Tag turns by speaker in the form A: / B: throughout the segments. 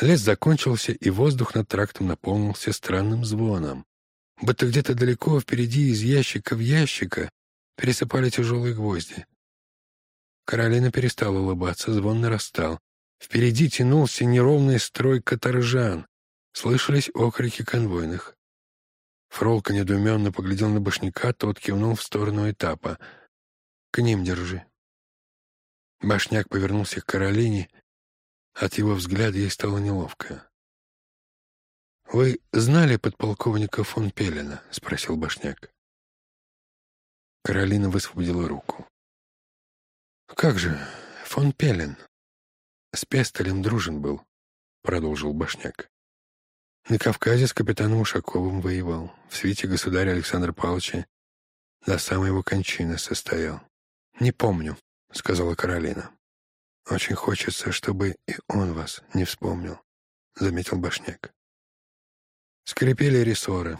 A: Лес закончился, и воздух над трактом наполнился странным звоном. Будто где-то далеко впереди из ящика в ящика пересыпали тяжелые гвозди. Каролина перестала улыбаться, звон нарастал. Впереди тянулся неровный строй каторжан. Слышались окрики конвойных. Фролка недоуменно поглядел на башняка, тот кивнул в сторону этапа. «К ним держи». Башняк повернулся к Каролине. От его взгляда ей стало неловко. «Вы знали подполковника фон Пелена?» — спросил Башняк. Каролина высвободила руку. «Как же, фон Пелен? С Пестелем дружен был», — продолжил Башняк. На Кавказе с капитаном Ушаковым воевал, в свете государя Александра Павловича до самой его кончины состоял. «Не помню», — сказала Каролина. «Очень хочется, чтобы и он вас не вспомнил», — заметил Башняк. Скрипели рессоры.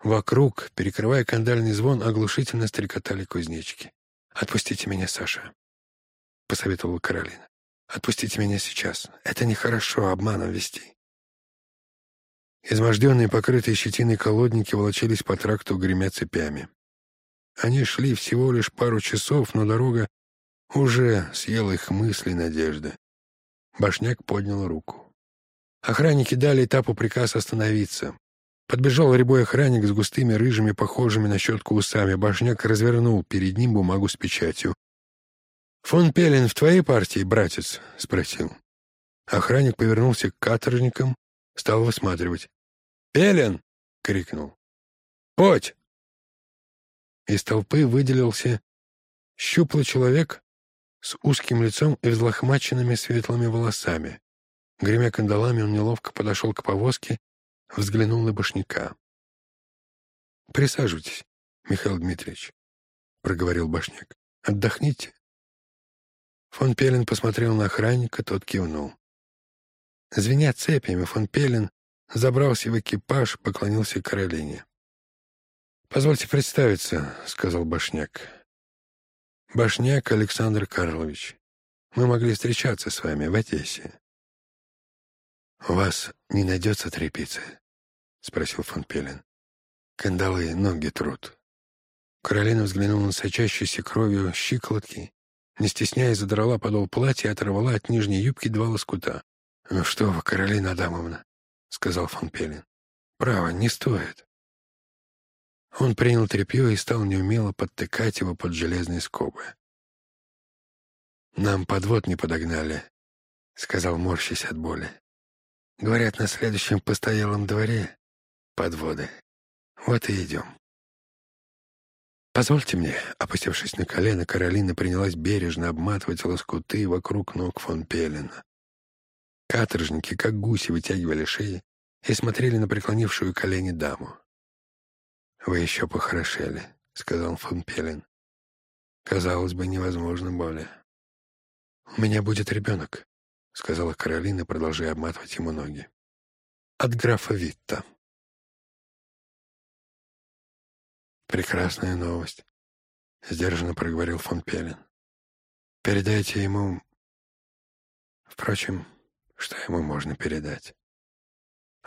A: Вокруг, перекрывая кандальный звон, оглушительно стрекотали кузнечики. «Отпустите меня, Саша», — посоветовала Каролина. «Отпустите меня сейчас. Это нехорошо обманом вести». Изможденные, покрытые щетиной колодники волочились по тракту, гремя цепями. Они шли всего лишь пару часов, но дорога уже съела их мысли надежды. Башняк поднял руку. Охранники дали этапу приказ остановиться. Подбежал рябой охранник с густыми рыжими, похожими на щетку усами. Башняк развернул перед ним бумагу с печатью. «Фон Пелин в твоей партии, братец?» — спросил. Охранник повернулся к каторжникам, стал высматривать. «Пелин!» — крикнул. «Подь!» Из толпы выделился щуплый человек с узким лицом и взлохмаченными светлыми волосами. Гремя кандалами, он неловко подошел к повозке, взглянул на башняка. «Присаживайтесь, Михаил Дмитриевич», — проговорил башняк. «Отдохните». Фон Пелин посмотрел на охранника, тот кивнул. Звеня цепями, фон Пелин забрался в экипаж, поклонился Каролине. «Позвольте представиться», — сказал Башняк. «Башняк Александр Карлович. Мы могли встречаться с вами в Одессе». «У вас не найдется трепицы?» — спросил фон Пелин. «Кандалы ноги трут». Каролина взглянула на сочащейся кровью щиколотки, не стесняясь, задрала подол платья и оторвала от нижней юбки два лоскута. «Ну что вы, Каролина Адамовна», — сказал фон Пелин. «Право, не стоит». Он принял тряпье и стал неумело подтыкать его под железные скобы. «Нам подвод не подогнали», — сказал, морщись от боли. «Говорят, на следующем постоялом дворе подводы. Вот и идем». «Позвольте мне», — опустившись на колено, Каролина принялась бережно обматывать лоскуты вокруг ног фон Пелена. Каторжники, как гуси, вытягивали шеи и смотрели на преклонившую колени даму. «Вы еще похорошели», — сказал фон Пелен. «Казалось бы, невозможно более». «У меня будет ребенок», — сказала Каролина, продолжая обматывать ему ноги. «От графа Витта». «Прекрасная новость», — сдержанно проговорил фон Пелен. «Передайте ему...» Впрочем, что ему можно передать?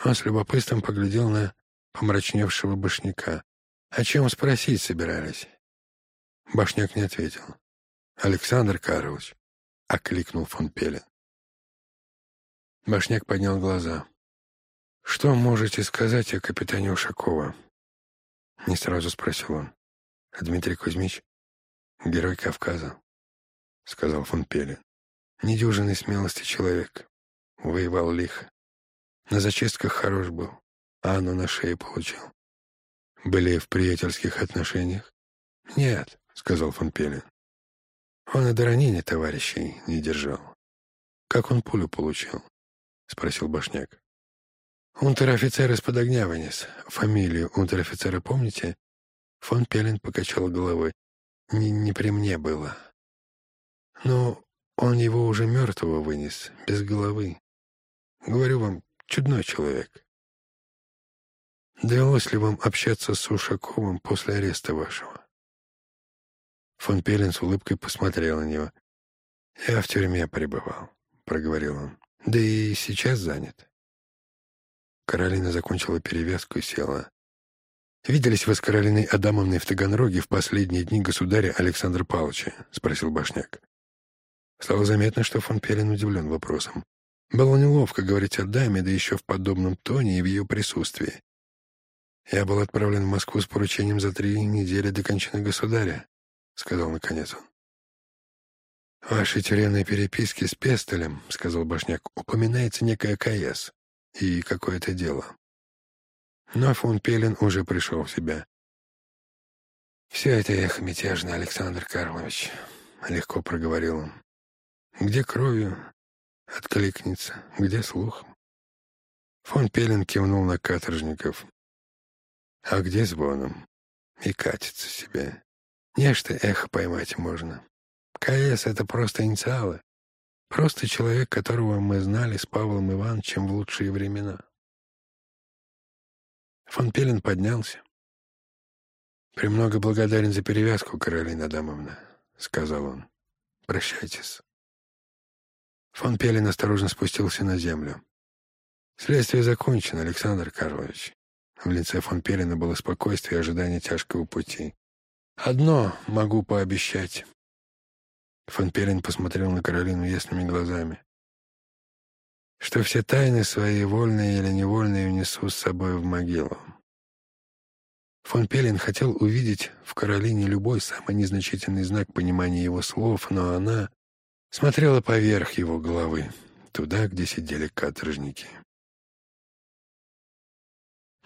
A: Он с любопытством поглядел на помрачневшего башняка. О чем спросить собирались? Башняк не ответил. «Александр Карлович», — окликнул фон Пелен. Башняк поднял глаза. «Что можете сказать о капитане Ушакова?» Не сразу спросил он. «А Дмитрий Кузьмич? Герой Кавказа», — сказал фон Пелен. «Недюжинной смелости человек. Воевал лихо. На зачистках хорош был, а Анну на шее получил. Были в приятельских отношениях? Нет, сказал фон Пелин. Он и до ранения товарищей не держал. Как он пулю получил? Спросил Башняк. Унтер-офицер из-под огня вынес. Фамилию унтер-офицера помните? Фон Пелин покачал головой. Не, не при мне было. Но он его уже мертвого вынес, без головы. Говорю вам, чудной человек. Довелось ли вам общаться с Ушаковым после ареста вашего? Фон Пелин с улыбкой посмотрел на него. «Я в тюрьме пребывал», — проговорил он. Да и сейчас занят. Каролина закончила перевязку и села. «Виделись вы с Каролиной Адамовной в Таганроге в последние дни государя Александра Павловича?» — спросил Башняк. Стало заметно, что фон Пелин удивлен вопросом. Было неловко говорить о даме, да еще в подобном тоне и в ее присутствии. «Я был отправлен в Москву с поручением за три недели до кончины государя», — сказал наконец он. «Ваши тюремные переписки с Пестелем, — сказал Башняк, — упоминается некая КС и какое-то дело. Но фон Пелин уже пришел в себя. «Все это эхо мятежно, Александр Карлович», — легко проговорил он. «Где кровью откликнется, где слухом?» Фон Пелин кивнул на каторжников. «А где звоном?» И катится себе. Нечто эхо поймать можно. КС — это просто инициалы. Просто человек, которого мы знали с Павлом Ивановичем в лучшие времена. Фон Пелин поднялся. «Премного благодарен за перевязку, Каролина Адамовна», — сказал он. «Прощайтесь». Фон Пелин осторожно спустился на землю. «Следствие закончено, Александр Карлович». В лице фон Пелина было спокойствие и ожидание тяжкого пути. «Одно могу пообещать. Фон Перин посмотрел на Каролину ясными глазами. «Что все тайны свои, вольные или невольные, внесу с собой в могилу». Фон Пелин хотел увидеть в Каролине любой самый незначительный знак понимания его слов, но она смотрела поверх его головы, туда, где сидели каторжники.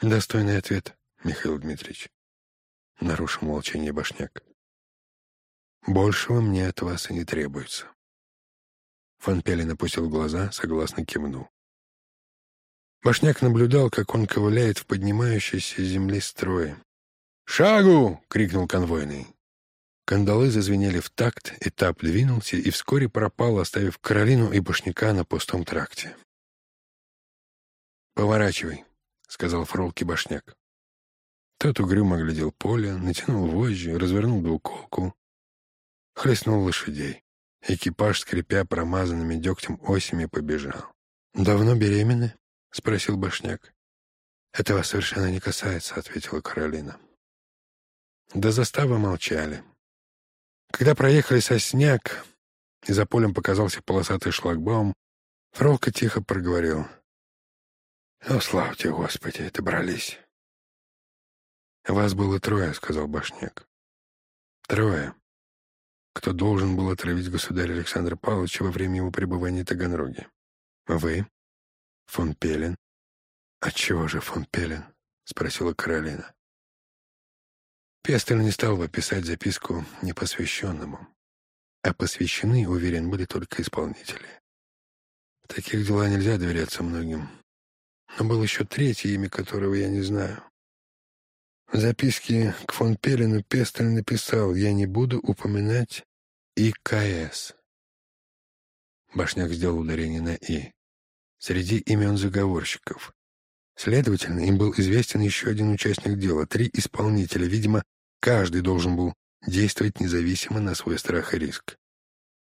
A: «Достойный ответ, Михаил Дмитриевич», — нарушил молчание Башняк. Большего мне от вас и не требуется. Фан Пелин опустил глаза, согласно кивнул. Башняк наблюдал, как он ковыляет в поднимающейся земли строе. «Шагу!» — крикнул конвойный. Кандалы зазвенели в такт, этап двинулся и вскоре пропал, оставив Каролину и Башняка на пустом тракте. «Поворачивай», — сказал Фролки Башняк. Тот угрюмо глядел поле, натянул вожжи, развернул двуколку, Хлестнул лошадей. Экипаж, скрипя промазанными дегтем осями, побежал. «Давно беременны?» — спросил Башняк. «Это вас совершенно не касается», — ответила Каролина. До заставы молчали. Когда проехали сосняк, и за полем показался полосатый шлагбаум, Фролка тихо проговорил. «Ну, славьте, Господи, добрались». «Вас было трое», — сказал Башняк. «Трое кто должен был отравить государя Александра Павловича во время его пребывания в Таганроге. Вы? Фон Пелен? Отчего же фон Пелен? Спросила Каролина. Пестель не стал бы писать записку непосвященному, а посвящены, уверен, были только исполнители. В таких дела нельзя доверяться многим. Но был еще третье имя, которого я не знаю. В записке к фон Пелену Пестель написал «Я не буду упоминать ИКС». Башняк сделал ударение на «И». Среди имен заговорщиков. Следовательно, им был известен еще один участник дела, три исполнителя. Видимо, каждый должен был действовать независимо на свой страх и риск.